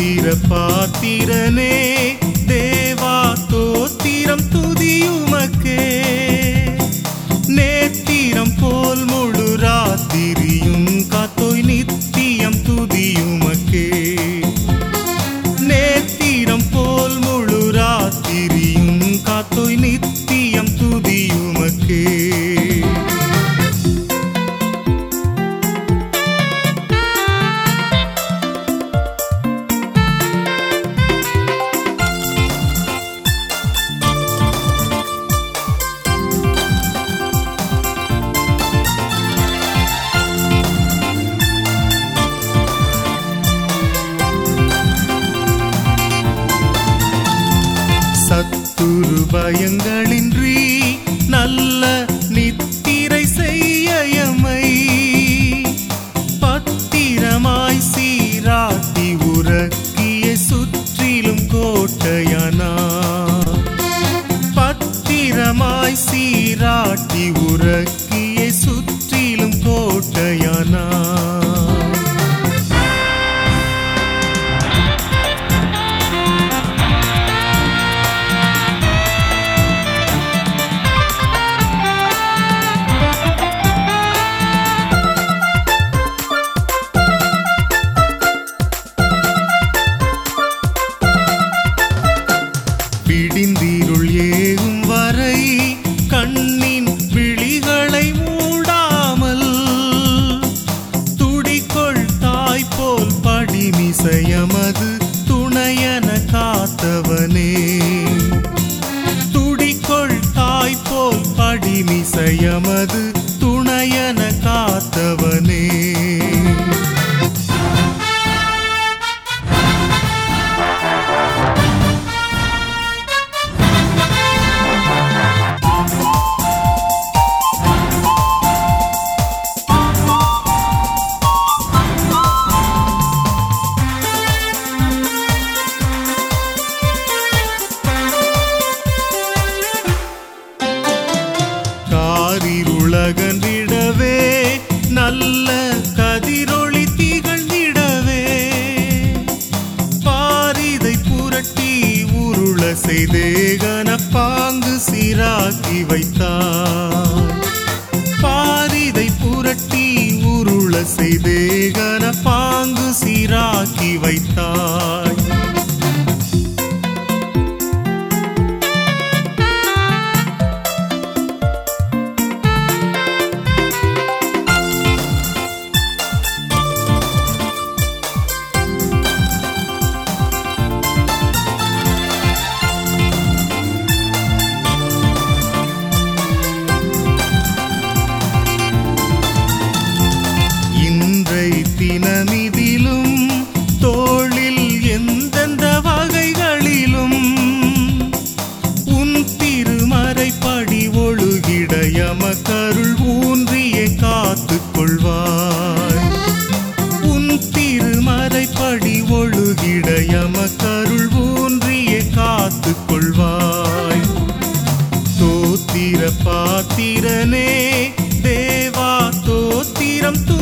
பாத்திர பாத்திரனே தேவா தோத்திரம் துதியுமக்கே நேத்திரம் போல் முழு ராத்திரியும் காத்தோய் நித்தியம் துதியும் சத்துரு பயங்களின்றி நல்ல நித்திரை செய்யமை பத்திரமாய் சீராட்டி உறக்கிய சுற்றிலும் கோட்டையனா. பத்திரமாய் சீராட்டி பிடிந்தீருள் ஏகும் வரை கண்ணின் விழிகளை மூடாமல் துடிக்கொள் தாய் போல் படிமிசையமது துணையன காத்தவனே. துடிக்கொள் தாய் போல் படிமிசையமது துணையன காத்தவனே. உருள செய்தேகன பாங்கு சீராக்கி வைத்தார். பாரிதை புரட்டி உருள செய்தேகன பாங்கு சீராக்கி வைத்தாய் காத்துக் கொள்வாய் தோத்திர பாத்திரனே தேவா தோத்திரம் துதியுமக்கே